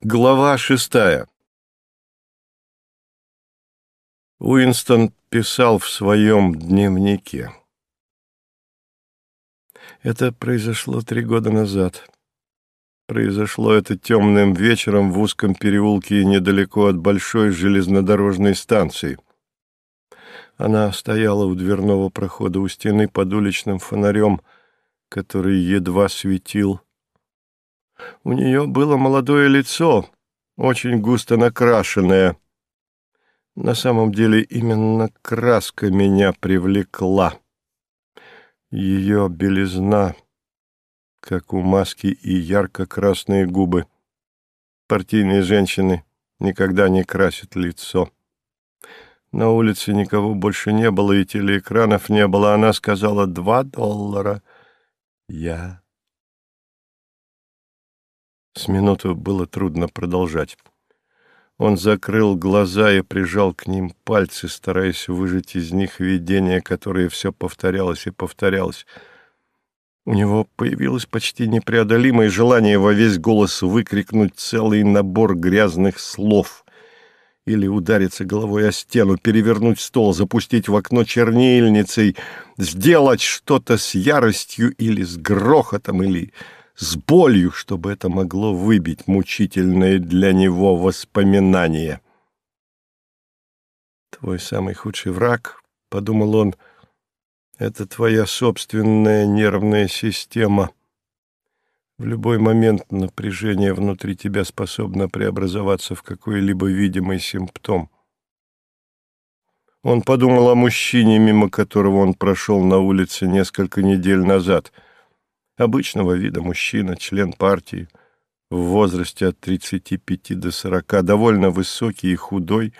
Глава шестая Уинстон писал в своем дневнике. Это произошло три года назад. Произошло это темным вечером в узком переулке недалеко от большой железнодорожной станции. Она стояла у дверного прохода у стены под уличным фонарем, который едва светил у нее было молодое лицо, очень густо накрашенное. На самом деле именно краска меня привлекла. Ее белизна, как у маски и ярко-красные губы. Партийные женщины никогда не красят лицо. На улице никого больше не было, и телеэкранов не было. Она сказала «два доллара». Я с минуту было трудно продолжать. Он закрыл глаза и прижал к ним пальцы, стараясь выжать из них видение, которое все повторялось и повторялось. У него появилось почти непреодолимое желание во весь голос выкрикнуть целый набор грязных слов или удариться головой о стену, перевернуть стол, запустить в окно чернильницей, сделать что-то с яростью или с грохотом, или с болью, чтобы это могло выбить мучительное для него воспоминание. «Твой самый худший враг, — подумал он, — это твоя собственная нервная система. В любой момент напряжение внутри тебя способно преобразоваться в какой-либо видимый симптом». Он подумал о мужчине, мимо которого он прошел на улице несколько недель назад — обычного вида мужчина, член партии, в возрасте от 35 до 40, довольно высокий и худой,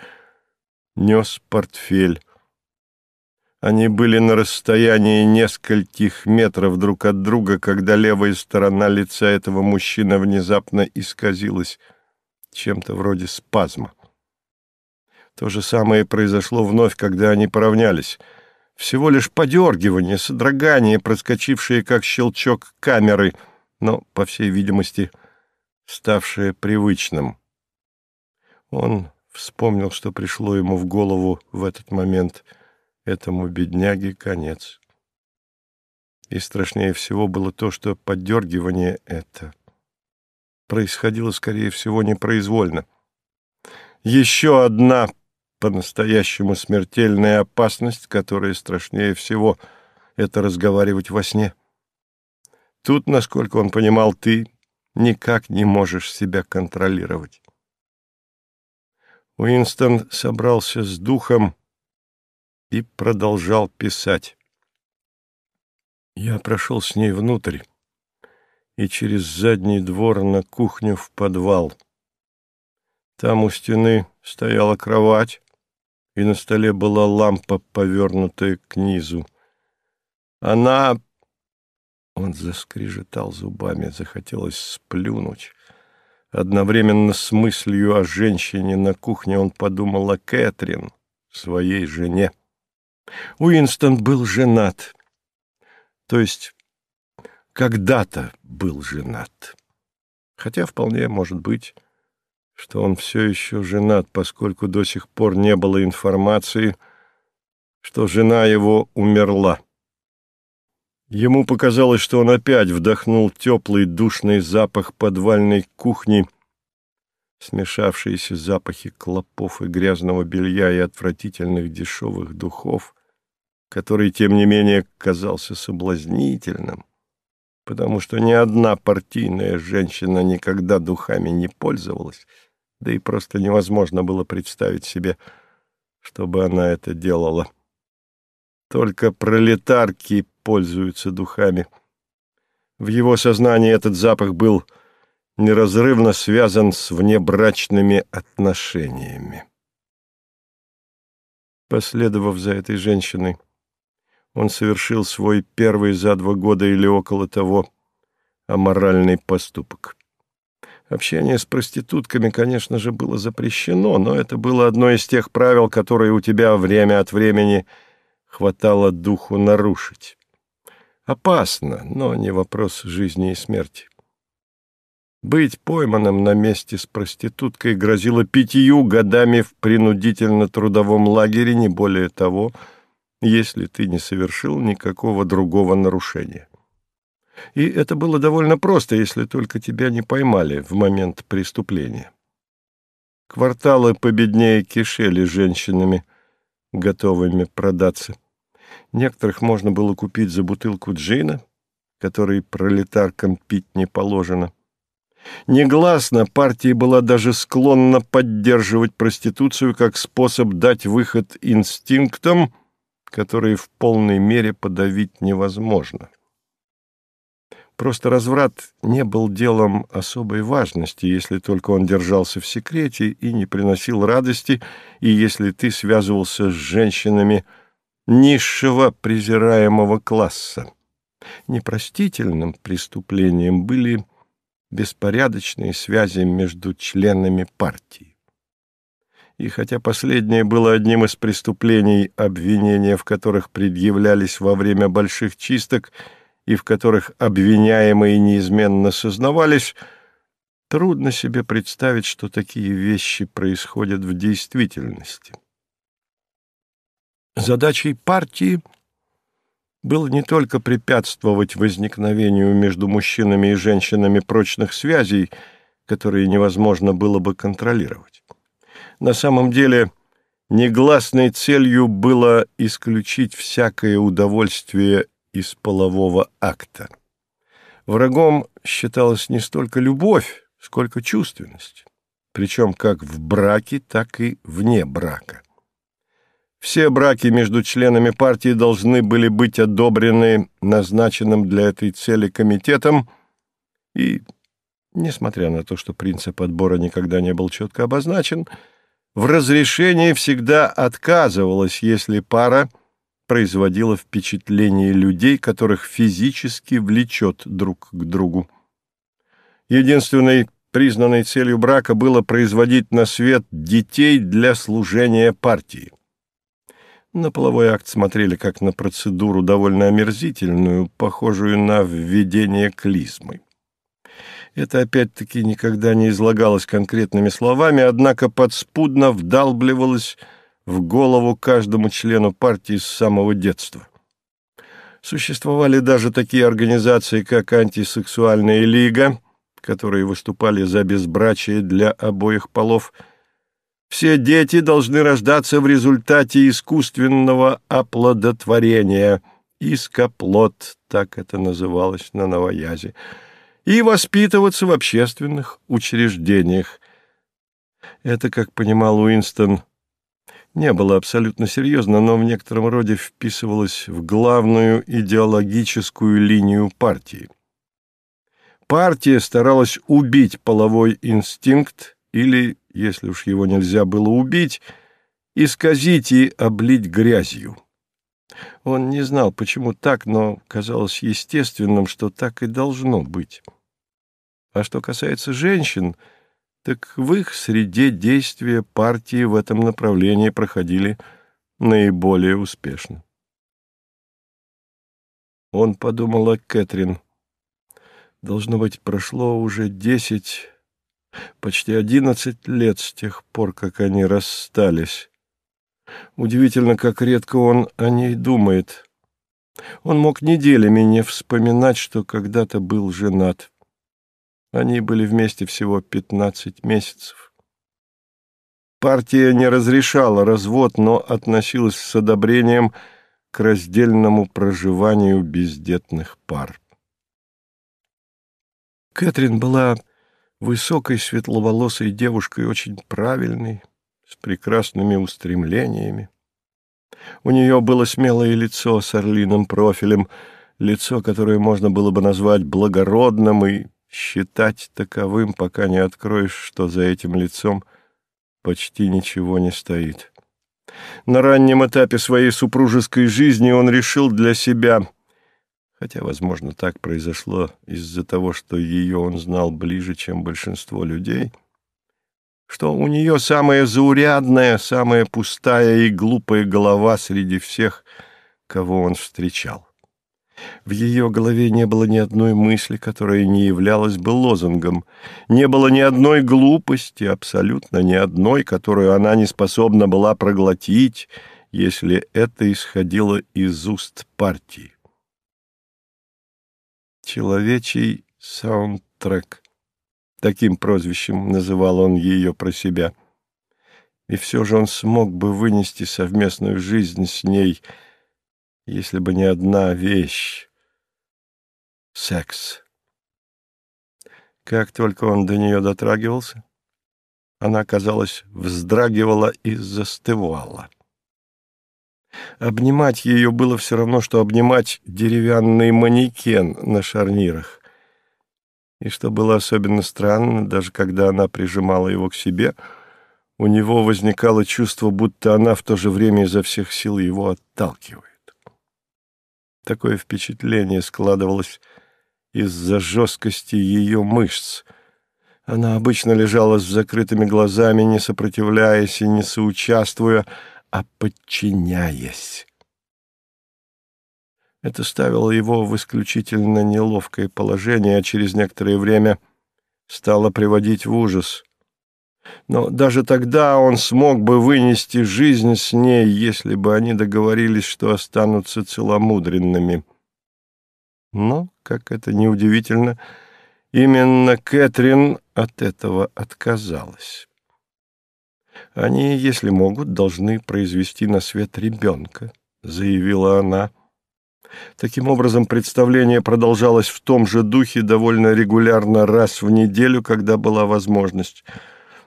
нес портфель. Они были на расстоянии нескольких метров друг от друга, когда левая сторона лица этого мужчины внезапно исказилась чем-то вроде спазма. То же самое произошло вновь, когда они поравнялись — всего лишь подергивание, содрогание, проскочившее как щелчок камеры, но, по всей видимости, ставшее привычным. Он вспомнил, что пришло ему в голову в этот момент. Этому бедняге конец. И страшнее всего было то, что подергивание это происходило, скорее всего, непроизвольно. Еще одна по-настоящему смертельная опасность, которая страшнее всего — это разговаривать во сне. Тут, насколько он понимал, ты никак не можешь себя контролировать. Уинстон собрался с духом и продолжал писать. Я прошел с ней внутрь и через задний двор на кухню в подвал. Там у стены стояла кровать, и на столе была лампа, повернутая к низу. Она... Он заскрежетал зубами, захотелось сплюнуть. Одновременно с мыслью о женщине на кухне он подумал о Кэтрин, своей жене. Уинстон был женат, то есть когда-то был женат, хотя вполне может быть что он все еще женат, поскольку до сих пор не было информации, что жена его умерла. Ему показалось, что он опять вдохнул теплый душный запах подвальной кухни, смешавшиеся запахи клопов и грязного белья и отвратительных дешевых духов, который, тем не менее, казался соблазнительным, потому что ни одна партийная женщина никогда духами не пользовалась, да и просто невозможно было представить себе, чтобы она это делала. Только пролетарки пользуются духами. В его сознании этот запах был неразрывно связан с внебрачными отношениями. Последовав за этой женщиной, он совершил свой первый за два года или около того аморальный поступок. Общение с проститутками, конечно же, было запрещено, но это было одно из тех правил, которые у тебя время от времени хватало духу нарушить. Опасно, но не вопрос жизни и смерти. Быть пойманным на месте с проституткой грозило пятью годами в принудительно-трудовом лагере, не более того, если ты не совершил никакого другого нарушения. И это было довольно просто, если только тебя не поймали в момент преступления. Кварталы победнее кишели женщинами, готовыми продаться. Некоторых можно было купить за бутылку джина, который пролетаркам пить не положено. Негласно партия была даже склонна поддерживать проституцию как способ дать выход инстинктам, которые в полной мере подавить невозможно. Просто разврат не был делом особой важности, если только он держался в секрете и не приносил радости, и если ты связывался с женщинами низшего презираемого класса. Непростительным преступлением были беспорядочные связи между членами партии. И хотя последнее было одним из преступлений, обвинения в которых предъявлялись во время больших чисток – и в которых обвиняемые неизменно сознавались, трудно себе представить, что такие вещи происходят в действительности. Задачей партии было не только препятствовать возникновению между мужчинами и женщинами прочных связей, которые невозможно было бы контролировать. На самом деле негласной целью было исключить всякое удовольствие из полового акта. Врагом считалась не столько любовь, сколько чувственность, причем как в браке, так и вне брака. Все браки между членами партии должны были быть одобрены назначенным для этой цели комитетом, и, несмотря на то, что принцип отбора никогда не был четко обозначен, в разрешении всегда отказывалось, если пара производила впечатление людей, которых физически влечет друг к другу. Единственной признанной целью брака было производить на свет детей для служения партии. На половой акт смотрели как на процедуру довольно омерзительную, похожую на введение клизмы. Это опять-таки никогда не излагалось конкретными словами, однако подспудно вдалбливалось в голову каждому члену партии с самого детства. Существовали даже такие организации, как антисексуальная лига, которые выступали за безбрачие для обоих полов. Все дети должны рождаться в результате искусственного оплодотворения, ископлод, так это называлось на новоязе, и воспитываться в общественных учреждениях. Это, как понимал Уинстон, не было абсолютно серьезно, но в некотором роде вписывалось в главную идеологическую линию партии. Партия старалась убить половой инстинкт или, если уж его нельзя было убить, исказить и облить грязью. Он не знал, почему так, но казалось естественным, что так и должно быть. А что касается женщин — так в их среде действия партии в этом направлении проходили наиболее успешно. Он подумал о Кэтрин. Должно быть, прошло уже десять, почти одиннадцать лет с тех пор, как они расстались. Удивительно, как редко он о ней думает. Он мог неделями не вспоминать, что когда-то был женат. Они были вместе всего 15 месяцев. Партия не разрешала развод, но относилась с одобрением к раздельному проживанию бездетных пар. Кэтрин была высокой светловолосой девушкой, очень правильной, с прекрасными устремлениями. У нее было смелое лицо с орлиным профилем, лицо, которое можно было бы назвать благородным и считать таковым, пока не откроешь, что за этим лицом почти ничего не стоит. На раннем этапе своей супружеской жизни он решил для себя, хотя, возможно, так произошло из-за того, что ее он знал ближе, чем большинство людей, что у нее самая заурядная, самая пустая и глупая голова среди всех, кого он встречал. В ее голове не было ни одной мысли, которая не являлась бы лозунгом. Не было ни одной глупости, абсолютно ни одной, которую она не способна была проглотить, если это исходило из уст партии. Человечий саундтрек. Таким прозвищем называл он ее про себя. И все же он смог бы вынести совместную жизнь с ней, если бы не одна вещь — секс. Как только он до нее дотрагивался, она, казалось, вздрагивала и застывала. Обнимать ее было все равно, что обнимать деревянный манекен на шарнирах. И что было особенно странно, даже когда она прижимала его к себе, у него возникало чувство, будто она в то же время изо всех сил его отталкивает. Такое впечатление складывалось из-за жесткости ее мышц. Она обычно лежала с закрытыми глазами, не сопротивляясь и не соучаствуя, а подчиняясь. Это ставило его в исключительно неловкое положение, а через некоторое время стало приводить в ужас. Но даже тогда он смог бы вынести жизнь с ней, если бы они договорились, что останутся целомудренными. Но, как это неудивительно, именно Кэтрин от этого отказалась. Они, если могут, должны произвести на свет ребенка, заявила она. Таким образом, представление продолжалось в том же духе довольно регулярно раз в неделю, когда была возможность.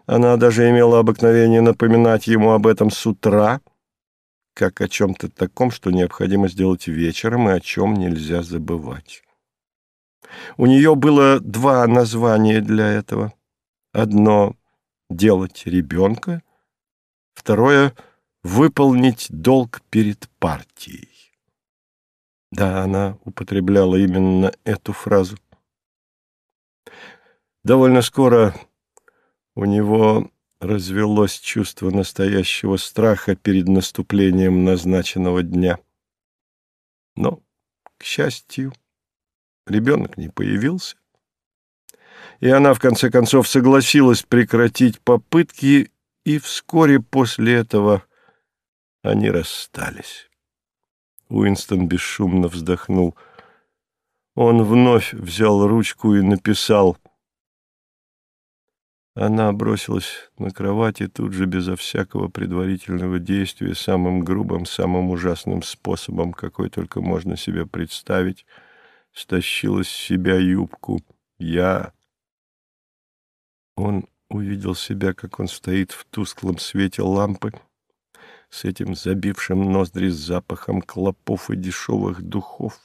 Она даже имела обыкновение напоминать ему об этом с утра, как о чем-то таком, что необходимо сделать вечером и о чем нельзя забывать. У нее было два названия для этого. Одно — «делать ребенка», второе — «выполнить долг перед партией». Да, она употребляла именно эту фразу. Довольно скоро у него развелось чувство настоящего страха перед наступлением назначенного дня. Но, к счастью, ребенок не появился, и она, в конце концов, согласилась прекратить попытки, и вскоре после этого они расстались. Уинстон бесшумно вздохнул. Он вновь взял ручку и написал. Она бросилась на кровать и тут же, безо всякого предварительного действия, самым грубым, самым ужасным способом, какой только можно себе представить, стащила с себя юбку. Я... Он увидел себя, как он стоит в тусклом свете лампы, с этим забившим ноздри запахом клопов и дешевых духов,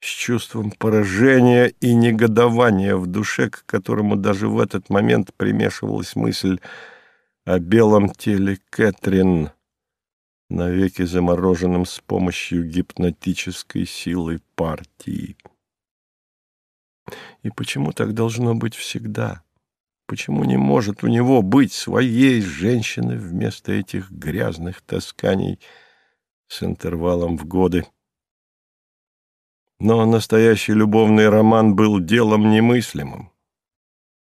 с чувством поражения и негодования в душе, к которому даже в этот момент примешивалась мысль о белом теле Кэтрин, навеки замороженном с помощью гипнотической силы партии. И почему так должно быть всегда? — Почему не может у него быть своей женщины вместо этих грязных тасканий с интервалом в годы? Но настоящий любовный роман был делом немыслимым.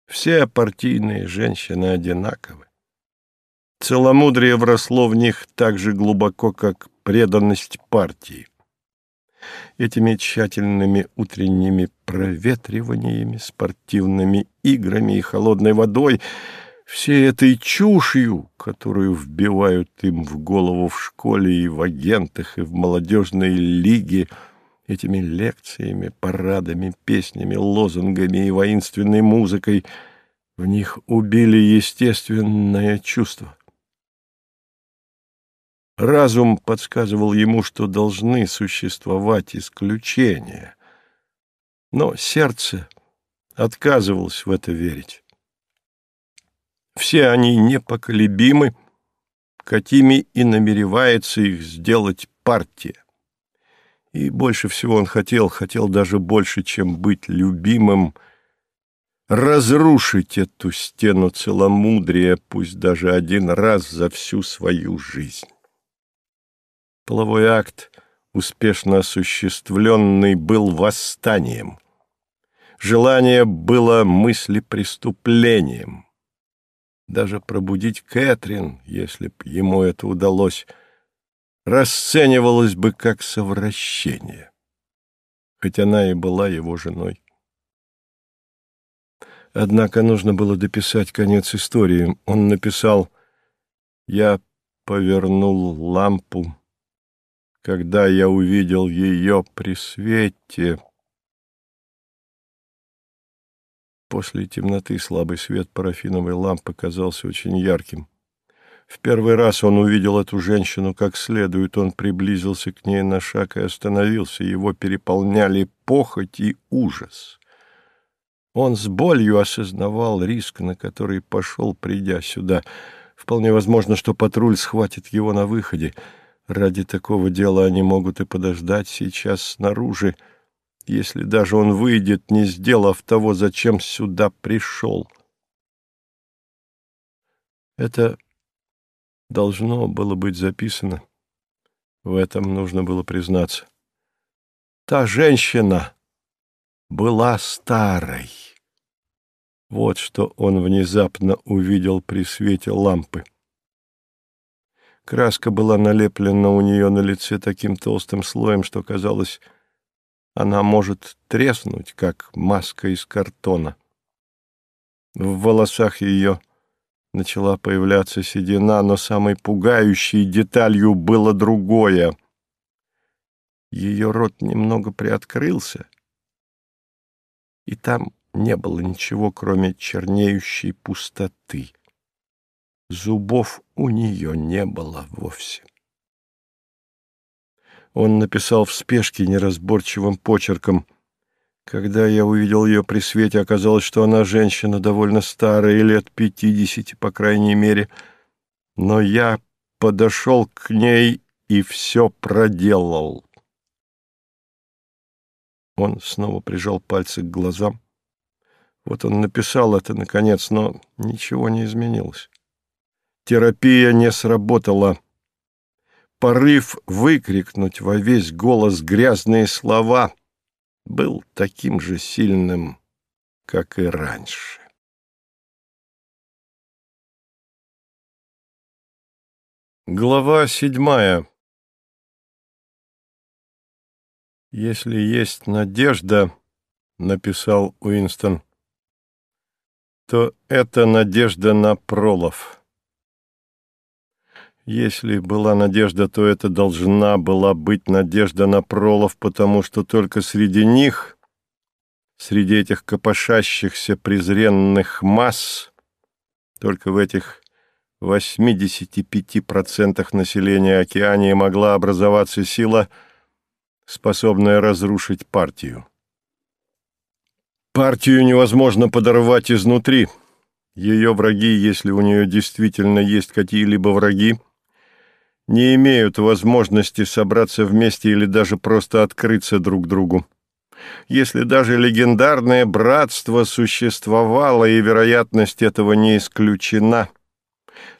Все партийные женщины одинаковы. Целомудрие вросло в них так же глубоко, как преданность партии этими тщательными утренними проветриваниями, спортивными играми и холодной водой, всей этой чушью, которую вбивают им в голову в школе и в агентах, и в молодежной лиге, этими лекциями, парадами, песнями, лозунгами и воинственной музыкой, в них убили естественное чувство. Разум подсказывал ему, что должны существовать исключения. Но сердце отказывалось в это верить. Все они непоколебимы, какими и намеревается их сделать партия. И больше всего он хотел, хотел даже больше, чем быть любимым, разрушить эту стену целомудрия, пусть даже один раз за всю свою жизнь. Половой акт успешно осуществленный, был восстанием. Желание было мысли преступлением. Даже пробудить Кэтрин, если б ему это удалось, расценивалось бы как совращение, хоть она и была его женой. Однако нужно было дописать конец истории. Он написал «Я повернул лампу, когда я увидел ее при свете». После темноты слабый свет парафиновой лампы казался очень ярким. В первый раз он увидел эту женщину как следует. Он приблизился к ней на шаг и остановился. Его переполняли похоть и ужас. Он с болью осознавал риск, на который пошел, придя сюда. Вполне возможно, что патруль схватит его на выходе. Ради такого дела они могут и подождать сейчас снаружи, если даже он выйдет, не сделав того, зачем сюда пришел. Это должно было быть записано. В этом нужно было признаться. Та женщина была старой. Вот что он внезапно увидел при свете лампы. Краска была налеплена у нее на лице таким толстым слоем, что казалось, она может треснуть, как маска из картона. В волосах ее начала появляться седина, но самой пугающей деталью было другое. Ее рот немного приоткрылся, и там не было ничего, кроме чернеющей пустоты. Зубов у нее не было вовсе. Он написал в спешке неразборчивым почерком — когда я увидел ее при свете, оказалось, что она женщина довольно старая, лет пятидесяти, по крайней мере. Но я подошел к ней и все проделал. Он снова прижал пальцы к глазам. Вот он написал это, наконец, но ничего не изменилось. Терапия не сработала. Порыв выкрикнуть во весь голос грязные слова — был таким же сильным, как и раньше. Глава седьмая «Если есть надежда, — написал Уинстон, — то это надежда на пролов». Если была надежда, то это должна была быть надежда на пролов, потому что только среди них, среди этих копошащихся презренных масс, только в этих 85% населения Океании могла образоваться сила, способная разрушить партию. Партию невозможно подорвать изнутри. Ее враги, если у нее действительно есть какие-либо враги, не имеют возможности собраться вместе или даже просто открыться друг другу. Если даже легендарное братство существовало и вероятность этого не исключена,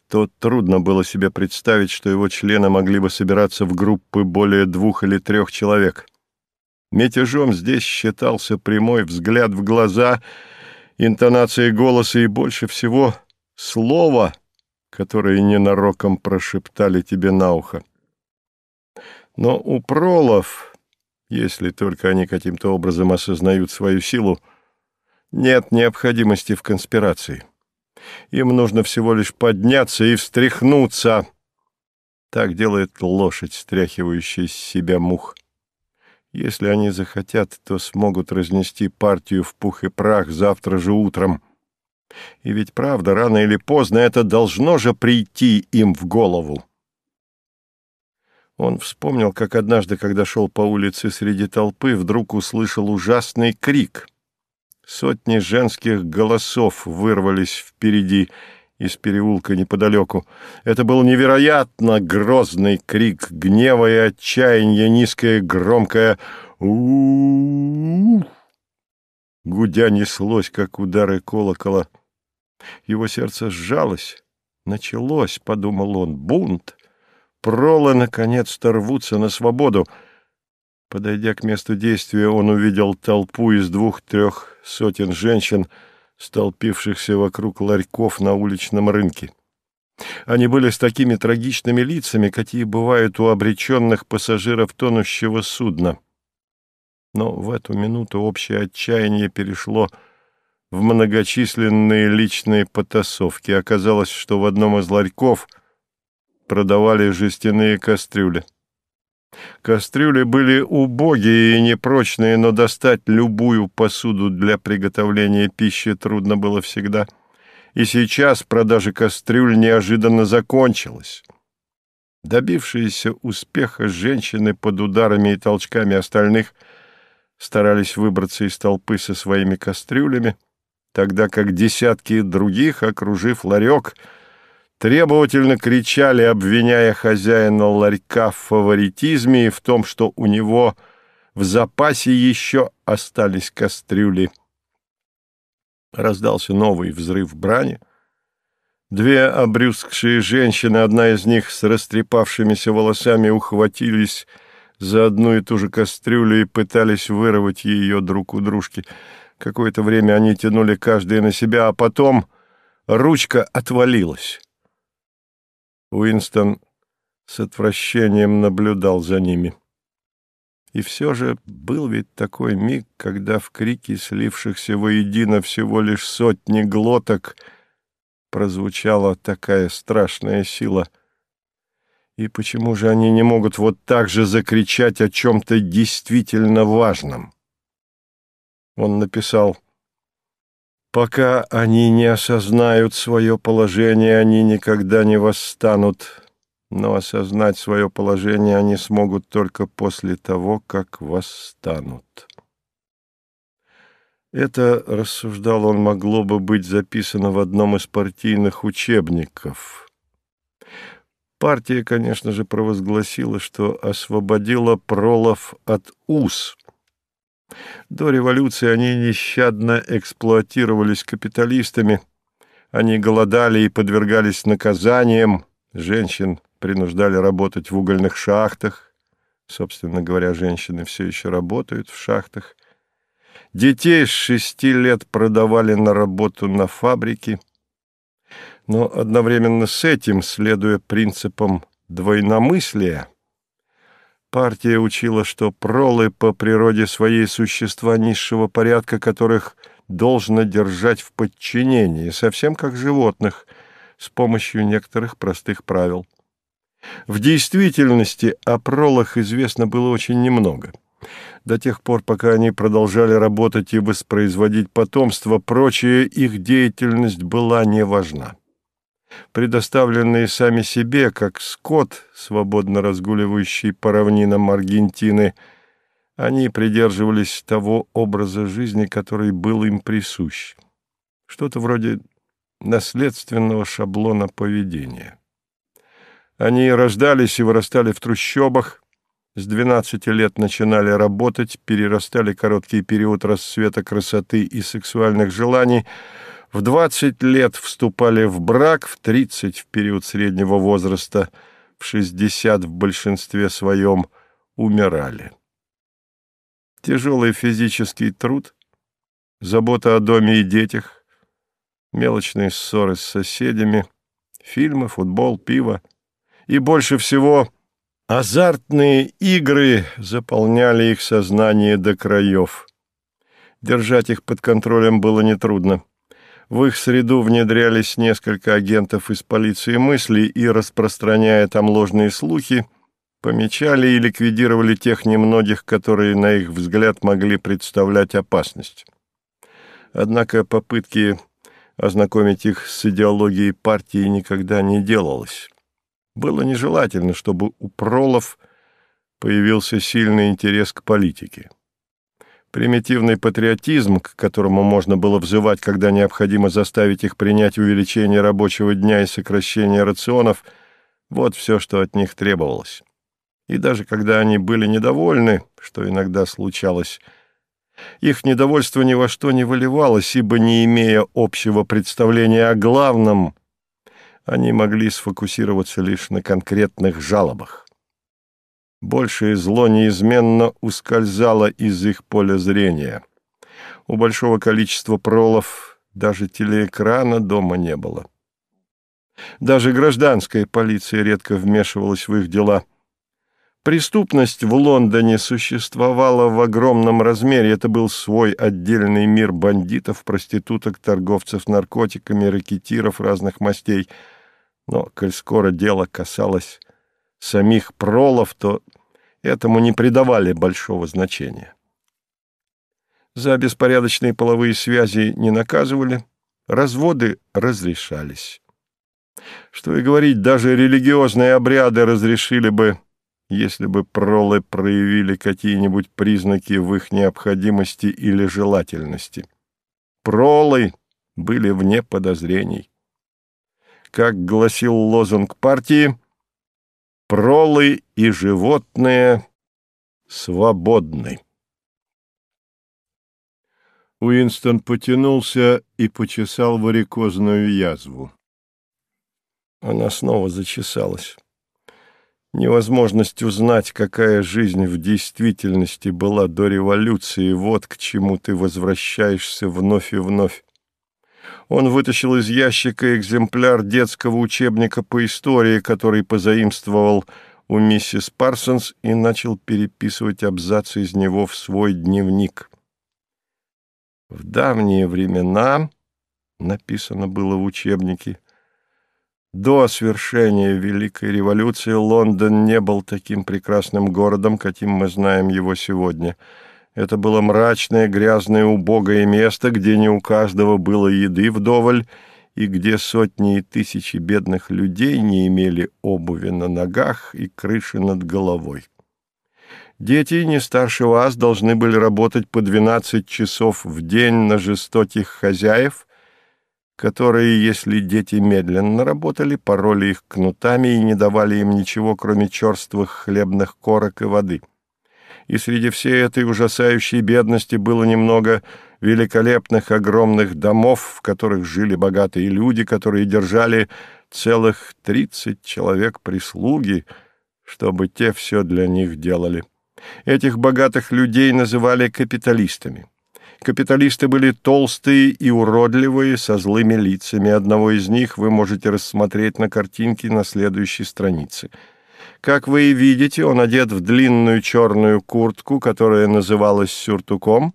то трудно было себе представить, что его члены могли бы собираться в группы более двух или трех человек. Мятежом здесь считался прямой взгляд в глаза, интонация голоса и больше всего слово — которые ненароком прошептали тебе на ухо. Но у пролов, если только они каким-то образом осознают свою силу, нет необходимости в конспирации. Им нужно всего лишь подняться и встряхнуться. Так делает лошадь, стряхивающая с себя мух. Если они захотят, то смогут разнести партию в пух и прах завтра же утром — и ведь правда, рано или поздно это должно же прийти им в голову. Он вспомнил, как однажды, когда шел по улице среди толпы, вдруг услышал ужасный крик. Сотни женских голосов вырвались впереди из переулка неподалеку. Это был невероятно грозный крик гнева и отчаяния, низкое громкое у, Гудя неслось, как удары колокола — его сердце сжалось. Началось, — подумал он, — бунт. Пролы, наконец-то, рвутся на свободу. Подойдя к месту действия, он увидел толпу из двух-трех сотен женщин, столпившихся вокруг ларьков на уличном рынке. Они были с такими трагичными лицами, какие бывают у обреченных пассажиров тонущего судна. Но в эту минуту общее отчаяние перешло в многочисленные личные потасовки. Оказалось, что в одном из ларьков продавали жестяные кастрюли. Кастрюли были убогие и непрочные, но достать любую посуду для приготовления пищи трудно было всегда. И сейчас продажа кастрюль неожиданно закончилась. Добившиеся успеха женщины под ударами и толчками остальных старались выбраться из толпы со своими кастрюлями, тогда как десятки других, окружив ларек, требовательно кричали, обвиняя хозяина ларька в фаворитизме и в том, что у него в запасе еще остались кастрюли. Раздался новый взрыв брани. Две обрюзгшие женщины, одна из них с растрепавшимися волосами, ухватились за одну и ту же кастрюлю и пытались вырвать ее друг у дружки. Какое-то время они тянули каждая на себя, а потом ручка отвалилась. Уинстон с отвращением наблюдал за ними. И все же был ведь такой миг, когда в крике слившихся воедино всего лишь сотни глоток прозвучала такая страшная сила. И почему же они не могут вот так же закричать о чем-то действительно важном? Он написал Пока они не осознают свое положение, они никогда не восстанут, но осознать свое положение они смогут только после того, как восстанут. Это, рассуждал он, могло бы быть записано в одном из партийных учебников. Партия, конечно же, провозгласила, что освободила пролов от уз — до революции они нещадно эксплуатировались капиталистами. Они голодали и подвергались наказаниям. Женщин принуждали работать в угольных шахтах. Собственно говоря, женщины все еще работают в шахтах. Детей с шести лет продавали на работу на фабрике. Но одновременно с этим, следуя принципам двойномыслия, Партия учила, что пролы по природе своей существа низшего порядка, которых должно держать в подчинении, совсем как животных, с помощью некоторых простых правил. В действительности о пролах известно было очень немного. До тех пор, пока они продолжали работать и воспроизводить потомство, прочая их деятельность была не важна предоставленные сами себе, как скот, свободно разгуливающий по равнинам Аргентины, они придерживались того образа жизни, который был им присущ. Что-то вроде наследственного шаблона поведения. Они рождались и вырастали в трущобах, с 12 лет начинали работать, перерастали короткий период расцвета красоты и сексуальных желаний — в 20 лет вступали в брак, в 30 в период среднего возраста, в 60 в большинстве своем умирали. Тяжелый физический труд, забота о доме и детях, мелочные ссоры с соседями, фильмы, футбол, пиво и больше всего азартные игры заполняли их сознание до краев. Держать их под контролем было нетрудно. В их среду внедрялись несколько агентов из полиции мысли и, распространяя там ложные слухи, помечали и ликвидировали тех немногих, которые, на их взгляд, могли представлять опасность. Однако попытки ознакомить их с идеологией партии никогда не делалось. Было нежелательно, чтобы у пролов появился сильный интерес к политике. Примитивный патриотизм, к которому можно было взывать, когда необходимо заставить их принять увеличение рабочего дня и сокращение рационов, вот все, что от них требовалось. И даже когда они были недовольны, что иногда случалось, их недовольство ни во что не выливалось, ибо, не имея общего представления о главном, они могли сфокусироваться лишь на конкретных жалобах. Большее зло неизменно ускользало из их поля зрения. У большого количества пролов даже телеэкрана дома не было. Даже гражданская полиция редко вмешивалась в их дела. Преступность в Лондоне существовала в огромном размере. Это был свой отдельный мир бандитов, проституток, торговцев наркотиками, ракетиров разных мастей. Но, коль скоро дело касалось самих пролов, то этому не придавали большого значения. За беспорядочные половые связи не наказывали, разводы разрешались. Что и говорить, даже религиозные обряды разрешили бы, если бы пролы проявили какие-нибудь признаки в их необходимости или желательности. Пролы были вне подозрений. Как гласил лозунг партии, пролы и животные свободны. Уинстон потянулся и почесал варикозную язву. Она снова зачесалась. Невозможность узнать, какая жизнь в действительности была до революции, вот к чему ты возвращаешься вновь и вновь. Он вытащил из ящика экземпляр детского учебника по истории, который позаимствовал у миссис Парсонс, и начал переписывать абзацы из него в свой дневник. В давние времена, написано было в учебнике, до свершения Великой революции Лондон не был таким прекрасным городом, каким мы знаем его сегодня. Это было мрачное, грязное, убогое место, где не у каждого было еды вдоволь, и где сотни и тысячи бедных людей не имели обуви на ногах и крыши над головой. Дети не старше вас должны были работать по 12 часов в день на жестоких хозяев, которые, если дети медленно работали, пороли их кнутами и не давали им ничего, кроме черствых хлебных корок и воды. И среди всей этой ужасающей бедности было немного великолепных огромных домов, в которых жили богатые люди, которые держали целых тридцать человек прислуги, чтобы те все для них делали. Этих богатых людей называли капиталистами. Капиталисты были толстые и уродливые, со злыми лицами. Одного из них вы можете рассмотреть на картинке на следующей странице. Как вы и видите, он одет в длинную черную куртку, которая называлась сюртуком,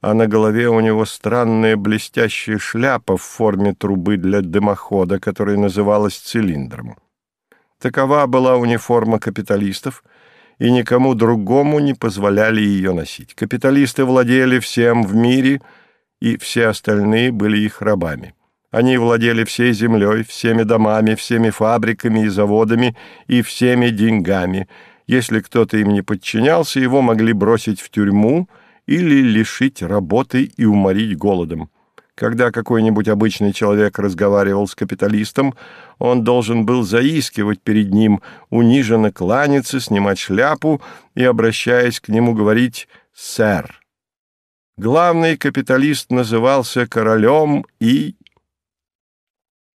а на голове у него странная блестящая шляпа в форме трубы для дымохода, которая называлась цилиндром. Такова была униформа капиталистов — и никому другому не позволяли ее носить. Капиталисты владели всем в мире, и все остальные были их рабами. Они владели всей землей, всеми домами, всеми фабриками и заводами и всеми деньгами. Если кто-то им не подчинялся, его могли бросить в тюрьму или лишить работы и уморить голодом. Когда какой-нибудь обычный человек разговаривал с капиталистом, он должен был заискивать перед ним, униженно кланяться, снимать шляпу и, обращаясь к нему, говорить «сэр». Главный капиталист назывался королем и